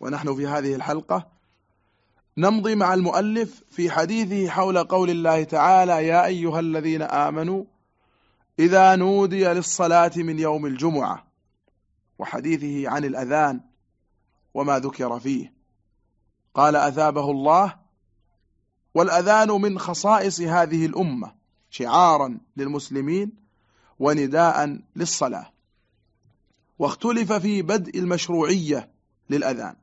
ونحن في هذه الحلقة نمضي مع المؤلف في حديثه حول قول الله تعالى يا أيها الذين آمنوا إذا نودي للصلاة من يوم الجمعة وحديثه عن الأذان وما ذكر فيه. قال أثابه الله والأذان من خصائص هذه الأمة شعارا للمسلمين ونداء للصلاة واختلف في بدء المشروعية للأذان.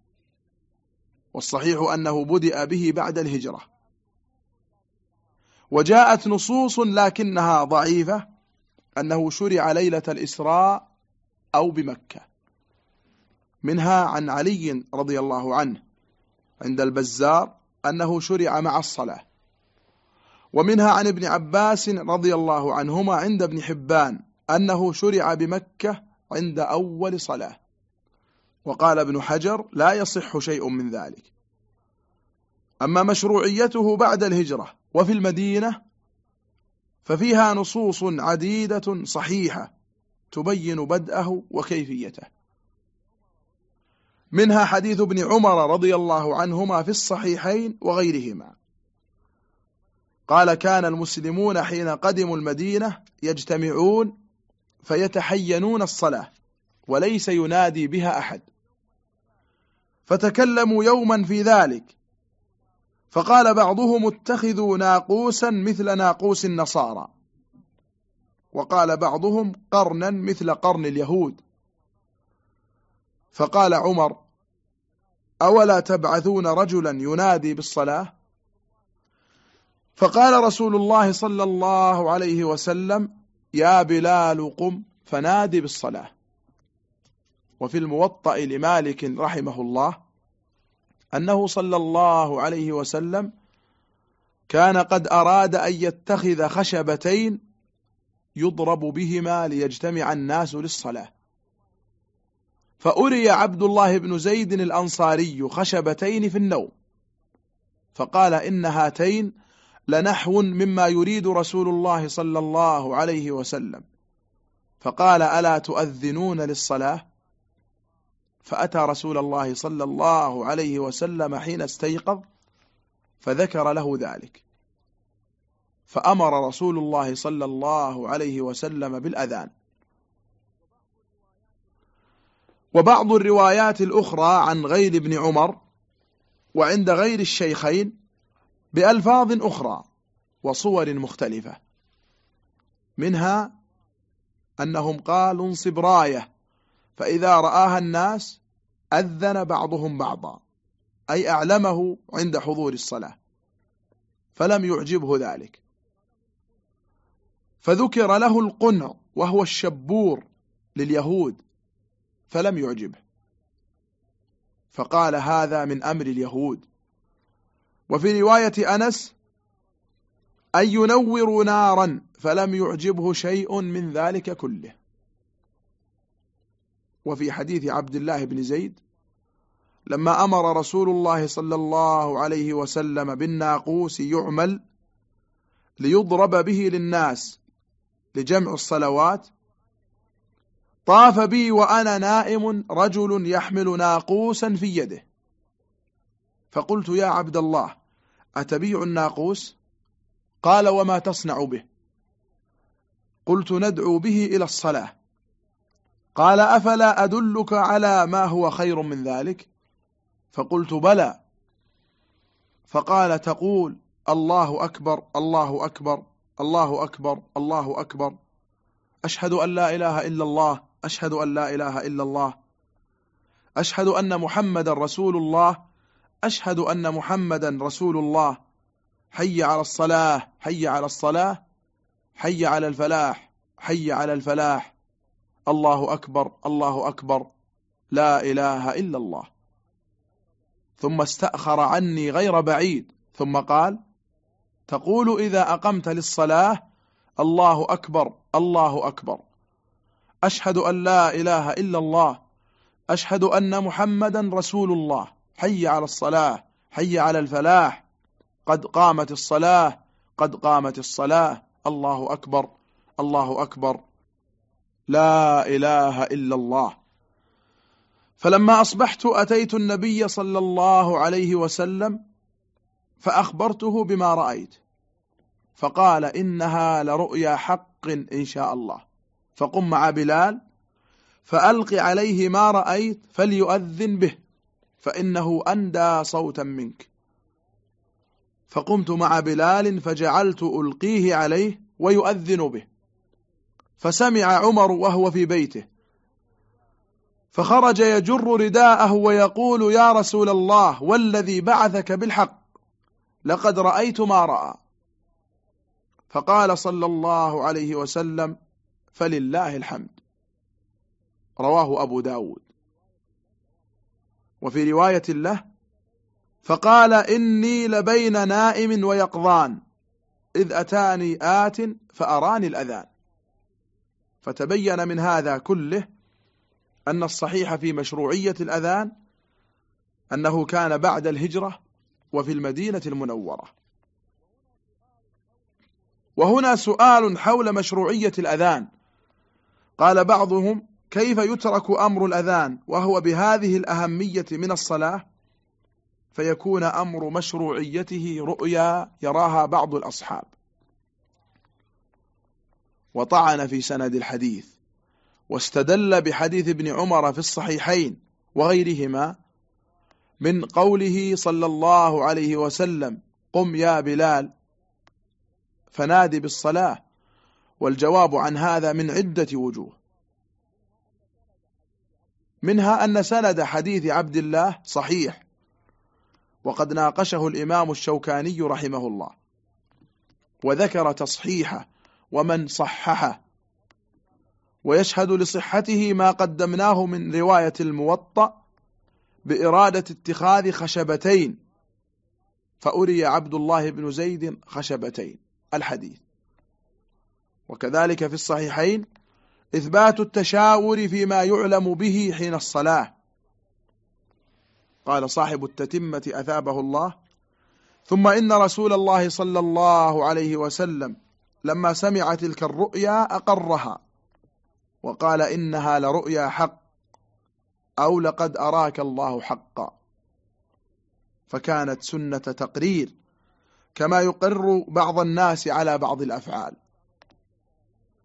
والصحيح أنه بدأ به بعد الهجرة. وجاءت نصوص لكنها ضعيفة أنه شرع ليلة الإسراء أو بمكة. منها عن علي رضي الله عنه عند البزار أنه شرع مع الصلاة. ومنها عن ابن عباس رضي الله عنهما عند ابن حبان أنه شرع بمكة عند أول صلاة. وقال ابن حجر لا يصح شيء من ذلك. أما مشروعيته بعد الهجرة وفي المدينة ففيها نصوص عديدة صحيحة تبين بدءه وكيفيته. منها حديث ابن عمر رضي الله عنهما في الصحيحين وغيرهما. قال كان المسلمون حين قدموا المدينة يجتمعون فيتحينون الصلاة وليس ينادي بها أحد. فتكلموا يوما في ذلك. فقال بعضهم اتخذوا ناقوسا مثل ناقوس النصارى. وقال بعضهم قرنا مثل قرن اليهود. فقال عمر أولا تبعثون رجلا ينادي بالصلاة؟ فقال رسول الله صلى الله عليه وسلم يا بلال قم فنادي بالصلاة. وفي الموطأ لمالك رحمه الله أنه صلى الله عليه وسلم كان قد أراد أن يتخذ خشبتين يضرب بهما ليجتمع الناس للصلاة. فأري عبد الله بن زيد الأنصاري خشبتين في النوم فقال إن هاتين لنحو مما يريد رسول الله صلى الله عليه وسلم. فقال ألا تؤذنون للصلاة؟ فأتى رسول الله صلى الله عليه وسلم حين استيقظ فذكر له ذلك. فأمر رسول الله صلى الله عليه وسلم بالأذان. وبعض الروايات الأخرى عن غير ابن عمر وعند غير الشيخين بألفاظ أخرى وصور مختلفة. منها أنهم قالوا انصب راية. فإذا رآها الناس أذن بعضهم بعضا أي أعلمه عند حضور الصلاة فلم يعجبه ذلك. فذكر له القنع وهو الشبور لليهود فلم يعجبه. فقال هذا من أمر اليهود. وفي رواية أنس أن ينوروا نارا فلم يعجبه شيء من ذلك كله. وفي حديث عبد الله بن زيد لما أمر رسول الله صلى الله عليه وسلم بالناقوس يعمل ليضرب به للناس لجمع الصلوات طاف بي وأنا نائم رجل يحمل ناقوسا في يده. فقلت يا عبد الله أتبيع الناقوس؟ قال وما تصنع به. قلت ندعو به إلى الصلاة. قال أفلا أدلك على ما هو خير من ذلك؟ فقلت بلى. فقال تقول الله أكبر الله أكبر الله أكبر الله أكبر. أشهد أن لا إله إلا الله أشهد أن لا إله إلا الله. أشهد أن محمدا رسول الله أشهد أن محمدا رسول الله. حي على الصلاة حي على الصلاة حي على الفلاح حي على الفلاح. الله أكبر الله أكبر لا إله إلا الله. ثم استأخر عني غير بعيد. ثم قال تقول إذا أقمت للصلاة الله أكبر الله أكبر. أشهد أن لا إله إلا الله. أشهد أن محمدا رسول الله. حي على الصلاة حي على الفلاح. قد قامت الصلاة قد قامت الصلاة. الله أكبر الله أكبر. لا إله إلا الله. فلما أصبحت أتيت النبي صلى الله عليه وسلم فأخبرته بما رأيت. فقال إنها لرؤيا حق إن شاء الله. فقم مع بلال فألق عليه ما رأيت فليؤذن به فإنه أندى صوتا منك. فقمت مع بلال فجعلت ألقيه عليه ويؤذن به. فسمع عمر وهو في بيته. فخرج يجر رداءه ويقول يا رسول الله والذي بعثك بالحق لقد رأيت ما رأى. فقال صلى الله عليه وسلم فلله الحمد. رواه أبو داود. وفي رواية له فقال إني لبين نائم ويقظان إذ أتاني آت فأراني الأذان. فتبين من هذا كله أن الصحيح في مشروعية الأذان أنه كان بعد الهجرة وفي المدينة المنورة. وهنا سؤال حول مشروعية الأذان. قال بعضهم كيف يترك أمر الأذان وهو بهذه الأهمية من الصلاة؟ فيكون أمر مشروعيته رؤيا يراها بعض الأصحاب. وطعن في سند الحديث واستدل بحديث ابن عمر في الصحيحين وغيرهما من قوله صلى الله عليه وسلم قم يا بلال. فنادي بالصلاة والجواب عن هذا من عدة وجوه. منها أن سند حديث عبد الله صحيح وقد ناقشه الإمام الشوكاني رحمه الله وذكر تصحيحه ومن صححه. ويشهد لصحته ما قدمناه من رواية الموطأ بإرادة اتخاذ خشبتين فأري عبد الله بن زيد خشبتين الحديث. وكذلك في الصحيحين إثبات التشاور فيما يعلم به حين الصلاة. قال صاحب التتمة أثابه الله ثم إن رسول الله صلى الله عليه وسلم لما سمع تلك الرؤيا أقرها وقال إنها لرؤيا حق أو لقد أراك الله حقا. فكانت سنة تقرير كما يقر بعض الناس على بعض الأفعال.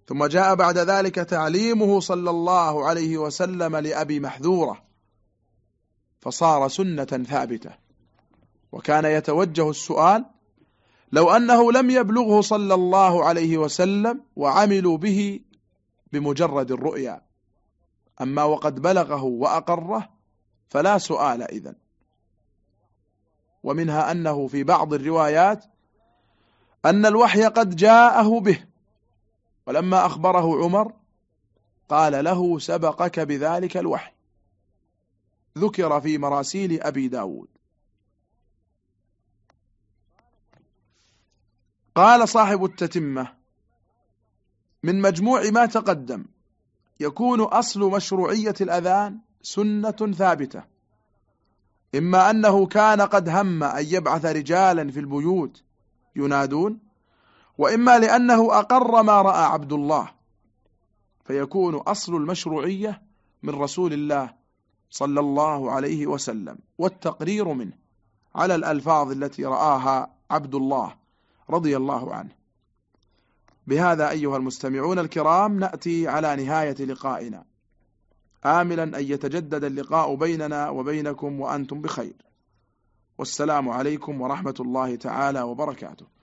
ثم جاء بعد ذلك تعليمه صلى الله عليه وسلم لأبي محذورة فصار سنة ثابتة. وكان يتوجه السؤال لو أنه لم يبلغه صلى الله عليه وسلم وعملوا به بمجرد الرؤيا. أما وقد بلغه وأقره فلا سؤال إذن. ومنها أنه في بعض الروايات أن الوحي قد جاءه به. ولما أخبره عمر قال له سبقك بذلك الوحي. ذكر في مراسيل أبي داود. قال صاحب التتمة من مجموع ما تقدم يكون أصل مشروعية الأذان سنة ثابتة. إما أنه كان قد هم أن يبعث رجالا في البيوت ينادون وإما لأنه أقر ما رأى عبد الله فيكون أصل المشروعية من رسول الله صلى الله عليه وسلم والتقرير منه على الألفاظ التي رآها عبد الله. رضي الله عنه. بهذا أيها المستمعون الكرام نأتي على نهاية لقائنا. آملا أن يتجدد اللقاء بيننا وبينكم وأنتم بخير. والسلام عليكم ورحمة الله تعالى وبركاته.